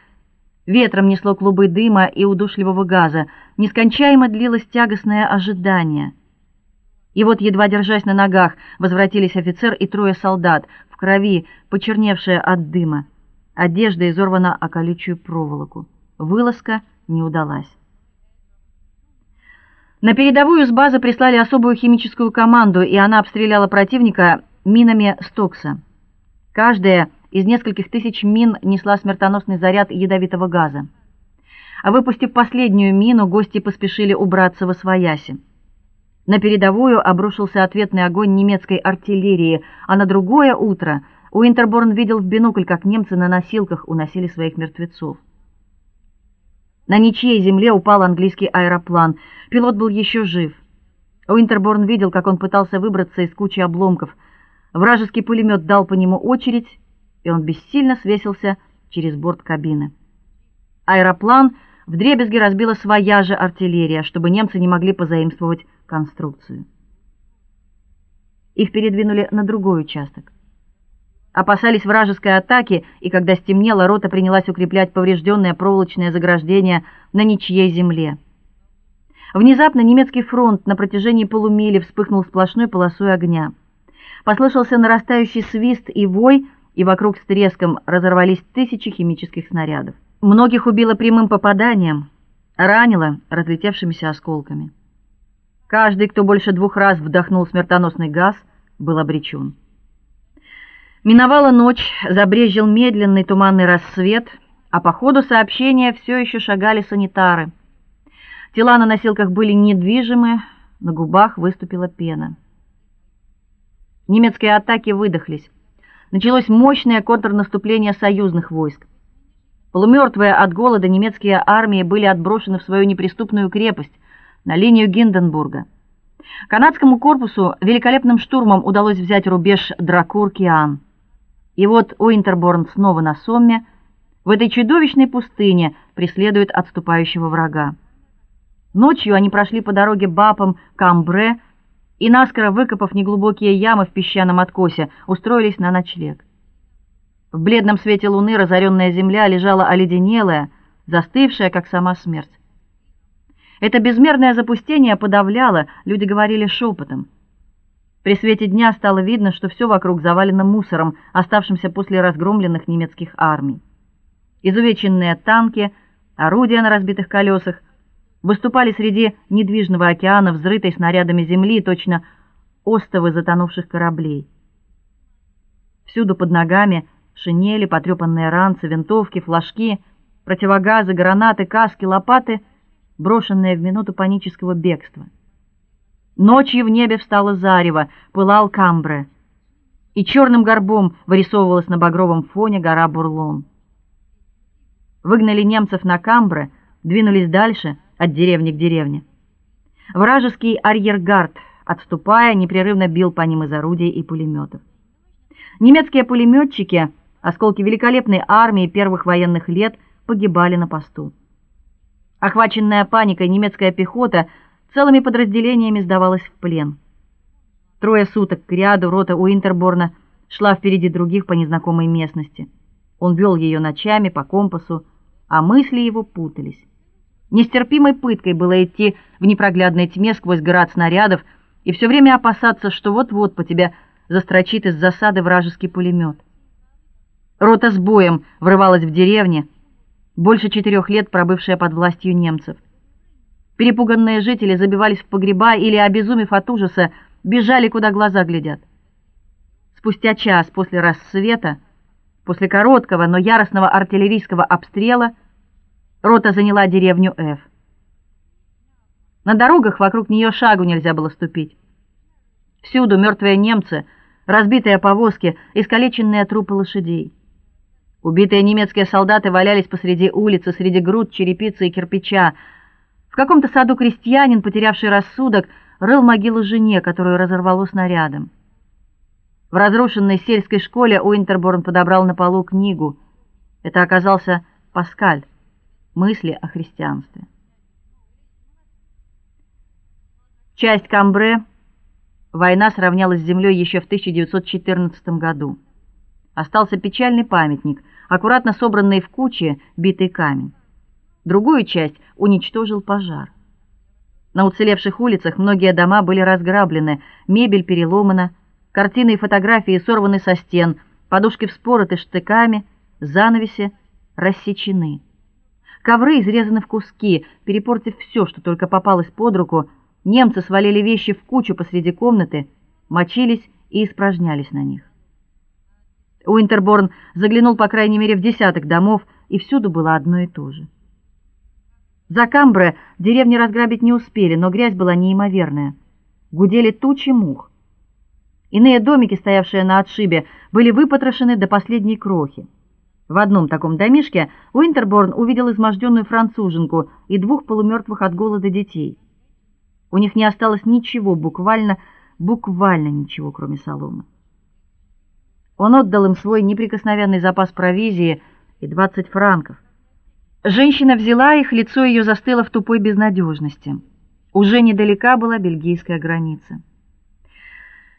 Ветром несло клубы дыма и удушливого газа. Нескончаемо длилось тягостное ожидание. И вот едва держась на ногах, возвратились офицер и трое солдат в крови, почерневшие от дыма. Одежда изорвана о колючую проволоку. Вылазка не удалась. На передовую с базы прислали особую химическую команду, и она обстреляла противника минами Стокса. Каждая из нескольких тысяч мин несла смертоносный заряд ядовитого газа. А выпустив последнюю мину, гости поспешили убраться во свояси. На передовую обрушился ответный огонь немецкой артиллерии, а на другое утро Уинтерборн видел в бинокль, как немцы на носилках уносили своих мертвецов. На ничьей земле упал английский аэроплан. Пилот был еще жив. Уинтерборн видел, как он пытался выбраться из кучи обломков. Вражеский пулемет дал по нему очередь, и он бессильно свесился через борт кабины. Аэроплан вдребезги разбила своя же артиллерия, чтобы немцы не могли позаимствовать конструкцию. Их передвинули на другой участок. Опасались вражеской атаки, и когда стемнело, рота принялась укреплять поврежденное проволочное заграждение на ничьей земле. Внезапно немецкий фронт на протяжении полумили вспыхнул сплошной полосой огня. Послышался нарастающий свист и вой, и вокруг с треском разорвались тысячи химических снарядов. Многих убило прямым попаданием, ранило разлетевшимися осколками. Каждый, кто больше двух раз вдохнул смертоносный газ, был обречен. Миновала ночь, забрезжил медленный туманный рассвет, а по ходу сообщения все еще шагали санитары. Тела на носилках были недвижимы, на губах выступила пена. Немецкие атаки выдохлись. Началось мощное контрнаступление союзных войск. Полумертвые от голода немецкие армии были отброшены в свою неприступную крепость на линию Гинденбурга. Канадскому корпусу великолепным штурмом удалось взять рубеж Дракур-Киан. И вот Уинтерборн снова на Сомме, в этой чудовищной пустыне преследует отступающего врага. Ночью они прошли по дороге Бапом к Амбре и наскоро выкопав неглубокие ямы в песчаном откосе, устроились на ночлег. В бледном свете луны разоренная земля лежала оледенелая, застывшая, как сама смерть. Это безмерное запустение подавляло, люди говорили шепотом. При свете дня стало видно, что все вокруг завалено мусором, оставшимся после разгромленных немецких армий. Изувеченные танки, орудия на разбитых колесах выступали среди недвижного океана, взрытой снарядами земли, точно остовы затонувших кораблей. Всюду под ногами шинели, потрепанные ранцы, винтовки, флажки, противогазы, гранаты, каски, лопаты — брошенные в минуту панического бегства. Ночью в небе встало зарево, пылал Камбре, и черным горбом вырисовывалась на багровом фоне гора Бурлон. Выгнали немцев на Камбре, двинулись дальше от деревни к деревне. Вражеский арьергард, отступая, непрерывно бил по ним из орудий и пулеметов. Немецкие пулеметчики, осколки великолепной армии первых военных лет, погибали на посту. Охваченная паникой немецкая пехота целыми подразделениями сдавалась в плен. Трое суток к ряду рота Уинтерборна шла впереди других по незнакомой местности. Он вел ее ночами по компасу, а мысли его путались. Нестерпимой пыткой было идти в непроглядной тьме сквозь град снарядов и все время опасаться, что вот-вот по тебе застрочит из засады вражеский пулемет. Рота с боем врывалась в деревню, больше четырех лет пробывшая под властью немцев. Перепуганные жители забивались в погреба или, обезумев от ужаса, бежали, куда глаза глядят. Спустя час после рассвета, после короткого, но яростного артиллерийского обстрела, рота заняла деревню Ф. На дорогах вокруг нее шагу нельзя было ступить. Всюду мертвые немцы, разбитые повозки, искалеченные трупы лошадей. Убитые немецкие солдаты валялись посреди улицы, среди груд черепицы и кирпича. В каком-то саду крестьянин, потерявший рассудок, рыл могилу жене, которую разорвало снарядом. В разрушенной сельской школе Уинтерборн подобрал на полу книгу. Это оказался Паскаль. Мысли о христианстве. Часть Камбре война сравнялась с землей еще в 1914 году. Остался печальный памятник, аккуратно собранный в куче битый камень. Другую часть уничтожил пожар. На уцелевших улицах многие дома были разграблены, мебель переломана, картины и фотографии сорваны со стен, подушки вспороты штыками, занавеси рассечены. Ковры изрезаны в куски, перепортив все, что только попалось под руку. Немцы свалили вещи в кучу посреди комнаты, мочились и испражнялись на них. Уинтерборн заглянул по крайней мере в десяток домов, и всюду было одно и то же. За Камбре деревни разграбить не успели, но грязь была неимоверная. Гудели тучи мух. Иные домики, стоявшие на отшибе, были выпотрошены до последней крохи. В одном таком домишке Уинтерборн увидел изможденную француженку и двух полумертвых от голода детей. У них не осталось ничего, буквально, буквально ничего, кроме соломы. Он отдал им свой неприкосновенный запас провизии и 20 франков. Женщина взяла их, лицо ее застыло в тупой безнадежности. Уже недалека была бельгийская граница.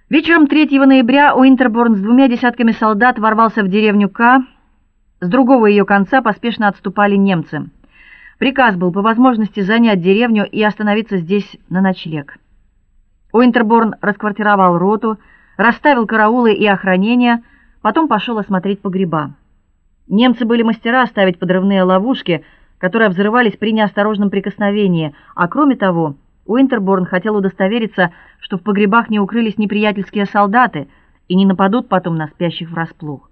Вечером 3 ноября Уинтерборн с двумя десятками солдат ворвался в деревню К. С другого ее конца поспешно отступали немцы. Приказ был по возможности занять деревню и остановиться здесь на ночлег. Уинтерборн расквартировал роту, расставил караулы и охранение, потом пошел осмотреть погреба. Немцы были мастера ставить подрывные ловушки, которые взрывались при неосторожном прикосновении, а кроме того, Уинтерборн хотел удостовериться, что в погребах не укрылись неприятельские солдаты и не нападут потом на спящих врасплох.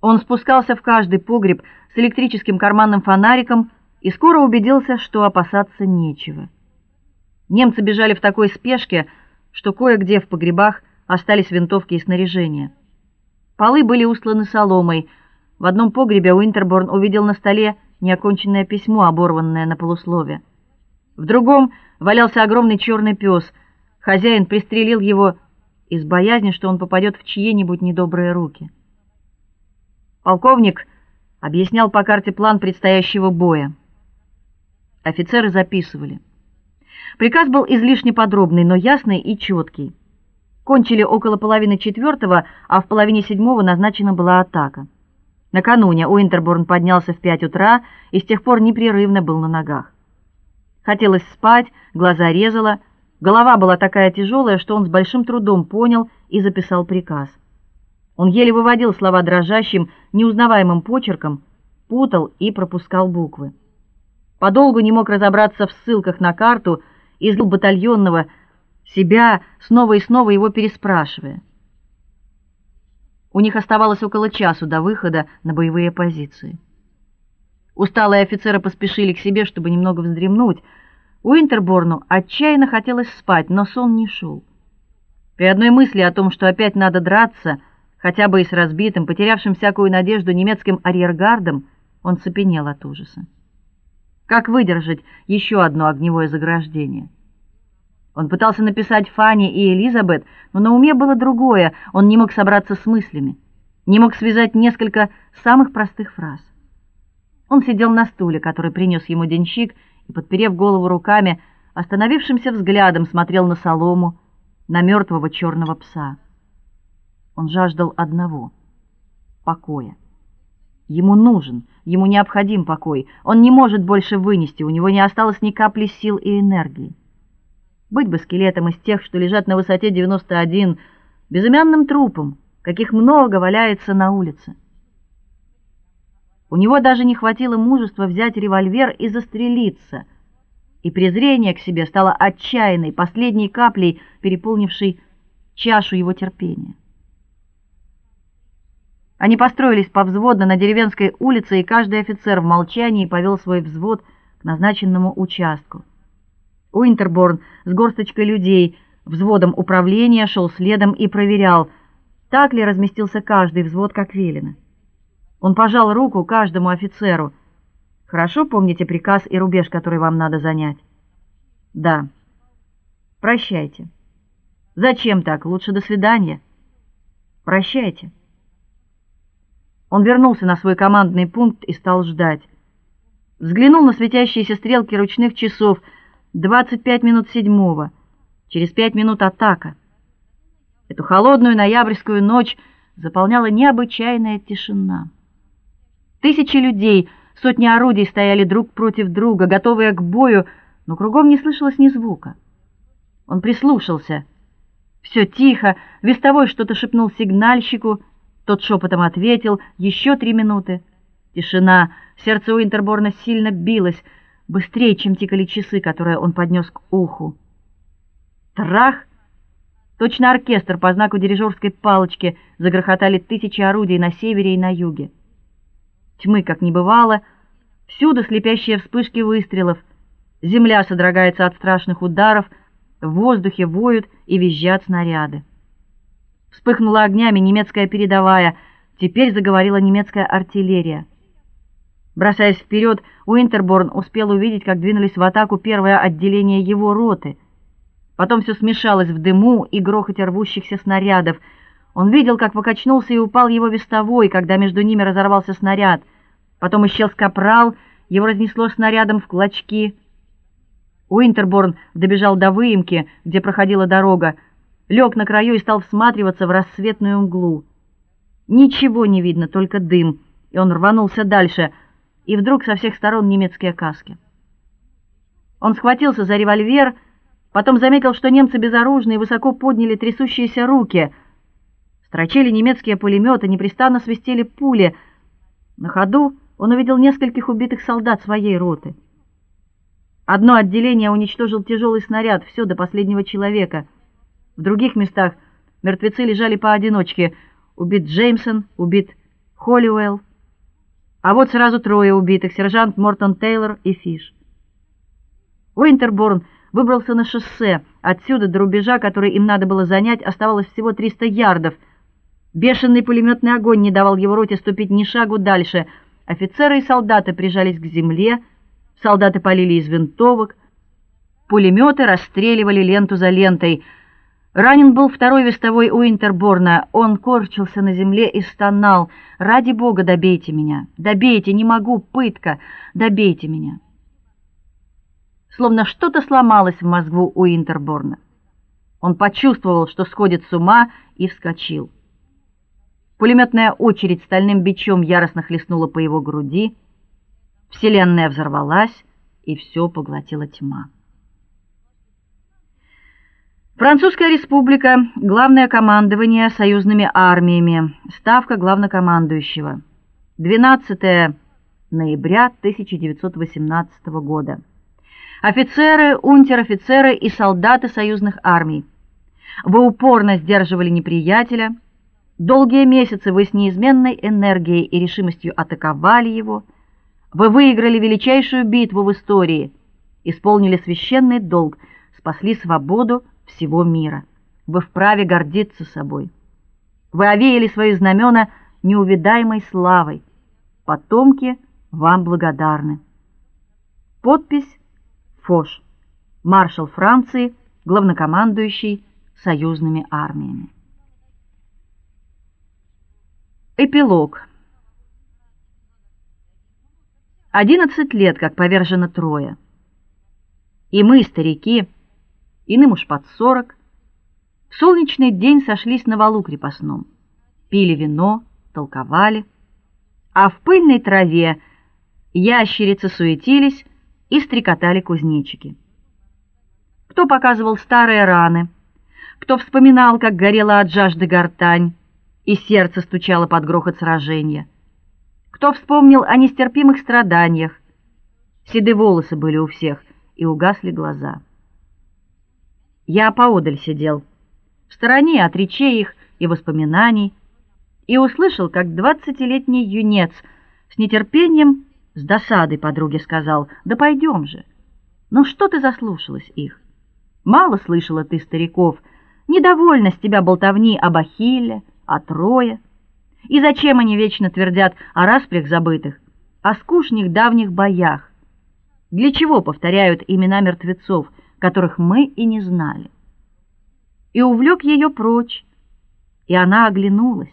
Он спускался в каждый погреб с электрическим карманным фонариком и скоро убедился, что опасаться нечего. Немцы бежали в такой спешке, что кое-где в погребах остались винтовки и снаряжение. Полы были устланы соломой, в одном погребе Уинтерборн увидел на столе неоконченное письмо, оборванное на полуслове. В другом валялся огромный черный пес. Хозяин пристрелил его из боязни, что он попадет в чьи-нибудь недобрые руки. Полковник объяснял по карте план предстоящего боя. Офицеры записывали. Приказ был излишне подробный, но ясный и четкий. Кончили около половины четвертого, а в половине седьмого назначена была атака. Накануне Уинтерборн поднялся в пять утра и с тех пор непрерывно был на ногах. Хотелось спать, глаза резало, голова была такая тяжелая, что он с большим трудом понял и записал приказ. Он еле выводил слова дрожащим, неузнаваемым почерком, путал и пропускал буквы. Подолгу не мог разобраться в ссылках на карту и злил батальонного себя, снова и снова его переспрашивая. У них оставалось около часу до выхода на боевые позиции. Усталые офицеры поспешили к себе, чтобы немного вздремнуть. Уинтерборну отчаянно хотелось спать, но сон не шел. При одной мысли о том, что опять надо драться, хотя бы и с разбитым, потерявшим всякую надежду немецким арьергардом, он цепенел от ужаса. Как выдержать еще одно огневое заграждение? Он пытался написать Фане и Элизабет, но на уме было другое. Он не мог собраться с мыслями, не мог связать несколько самых простых фраз. Он сидел на стуле, который принес ему денщик, и подперев голову руками, остановившимся взглядом смотрел на солому, на мертвого черного пса. Он жаждал одного покоя. Ему нужен, ему необходим покой. Он не может больше вынести, у него не осталось ни капли сил и энергии. Быть бы скелетом из тех, что лежат на высоте 91, безымянным трупом, каких много валяется на улице. У него даже не хватило мужества взять револьвер и застрелиться. И презрение к себе стало отчаянной, последней каплей, переполнившей чашу его терпения. Они построились повзводно на деревенской улице, и каждый офицер в молчании повел свой взвод к назначенному участку. Уинтерборн с горсточкой людей, взводом управления шел следом и проверял, так ли разместился каждый взвод, как велено. Он пожал руку каждому офицеру. Хорошо помните приказ и рубеж, который вам надо занять? Да. Прощайте. Зачем так? Лучше до свидания. Прощайте. Он вернулся на свой командный пункт и стал ждать. Взглянул на светящиеся стрелки ручных часов. 25 минут седьмого. Через пять минут атака. Эту холодную ноябрьскую ночь заполняла необычайная тишина. Тысячи людей, сотни орудий стояли друг против друга, готовые к бою, но кругом не слышалось ни звука. Он прислушался. Все тихо, вестовой что-то шепнул сигнальщику, тот шепотом ответил: «Еще три минуты". Тишина. Сердце у Интерборна сильно билось, быстрее, чем тикали часы, которые он поднес к уху. Трах! Точно оркестр по знаку дирижерской палочки загрохотали тысячи орудий на севере и на юге. Тьмы как не бывало, всюду слепящие вспышки выстрелов. Земля содрогается от страшных ударов, в воздухе воют и визжат снаряды. Вспыхнула огнями немецкая передовая, теперь заговорила немецкая артиллерия. Бросаясь вперед, Уинтерборн успел увидеть, как двинулись в атаку первое отделение его роты. Потом все смешалось в дыму и грохоте рвущихся снарядов. Он видел, как покачнулся и упал его вестовой, когда между ними разорвался снаряд. Потом исчез капрал, его разнесло снарядом в клочки. Уинтерборн добежал до выемки, где проходила дорога, лег на краю и стал всматриваться в рассветную мглу. Ничего не видно, только дым, и он рванулся дальше, и вдруг со всех сторон немецкие каски. Он схватился за револьвер, потом заметил, что немцы безоружны и высоко подняли трясущиеся руки — Строчили немецкие пулеметы, непрестанно свистели пули. На ходу он увидел нескольких убитых солдат своей роты. Одно отделение уничтожил тяжелый снаряд, все до последнего человека. В других местах мертвецы лежали поодиночке. Убит Джеймсон, убит Холлиуэлл. А вот сразу трое убитых: сержант Мортон Тейлор и Фиш. Уинтерборн выбрался на шоссе. Отсюда до рубежа, который им надо было занять, оставалось всего 300 ярдов. Бешеный пулеметный огонь не давал его роте ступить ни шагу дальше. Офицеры и солдаты прижались к земле, солдаты полили из винтовок, пулеметы расстреливали ленту за лентой. Ранен был второй вестовой у Интерборна. Он корчился на земле и стонал: "Ради бога, добейте меня. Добейте, не могу, пытка. Добейте меня". Словно что-то сломалось в мозгу у Интерборна. Он почувствовал, что сходит с ума, и вскочил. Пулеметная очередь стальным бичом яростно хлестнула по его груди. Вселенная взорвалась, и все поглотила тьма. Французская республика, главное командование союзными армиями, ставка главнокомандующего. 12 ноября 1918 года. Офицеры, унтер-офицеры и солдаты союзных армий, вы упорно сдерживали неприятеля, Долгие месяцы вы с неизменной энергией и решимостью атаковали его. Вы выиграли величайшую битву в истории, исполнили священный долг, спасли свободу всего мира. Вы вправе гордиться собой. Вы овеяли свои знамена неувидаемой славой. Потомки вам благодарны. Подпись Фош. Маршал Франции, главнокомандующий союзными армиями. Эпилог. Одиннадцать лет, как повержено Троя. И мы, старики, иным уж под сорок, в солнечный день сошлись на валу крепостном, пили вино, толковали, а в пыльной траве ящерицы суетились и стрекотали кузнечики. Кто показывал старые раны, кто вспоминал, как горела от жажды гортань, и сердце стучало под грохот сражения. Кто вспомнил о нестерпимых страданиях? Седые волосы были у всех, и угасли глаза. Я поодаль сидел, в стороне от речей их и воспоминаний, и услышал, как двадцатилетний юнец с нетерпением, с досадой подруге сказал: "Да пойдем же. Ну что ты заслушалась их? Мало слышала ты стариков, недовольна с тебя болтовни об Ахилле, а трое? И зачем они вечно твердят о распрях забытых, о скучных давних боях. Для чего повторяют имена мертвецов, которых мы и не знали? И увлек ее прочь, и она оглянулась.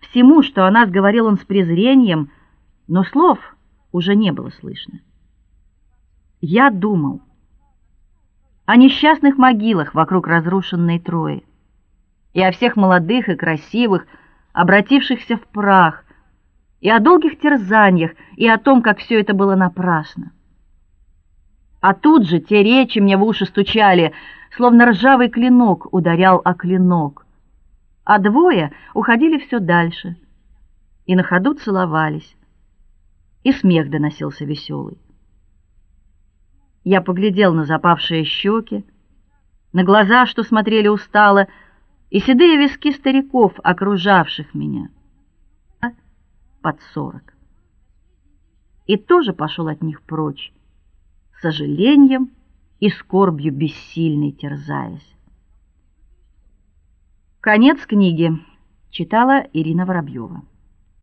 Всему, что она сговорил он с презрением, но слов уже не было слышно. Я думал о несчастных могилах вокруг разрушенной Трои и о всех молодых и красивых, обратившихся в прах, и о долгих терзаниях, и о том, как все это было напрасно. А тут же те речи мне в уши стучали, словно ржавый клинок ударял о клинок. А двое уходили все дальше и на ходу целовались. И смех доносился веселый. Я поглядел на запавшие щеки, на глаза, что смотрели устало, и седые виски стариков, окружавших меня. Под сорок. И тоже пошел от них прочь, сожалением и скорбью бессильной терзаясь. Конец книги. Читала Ирина Воробьева.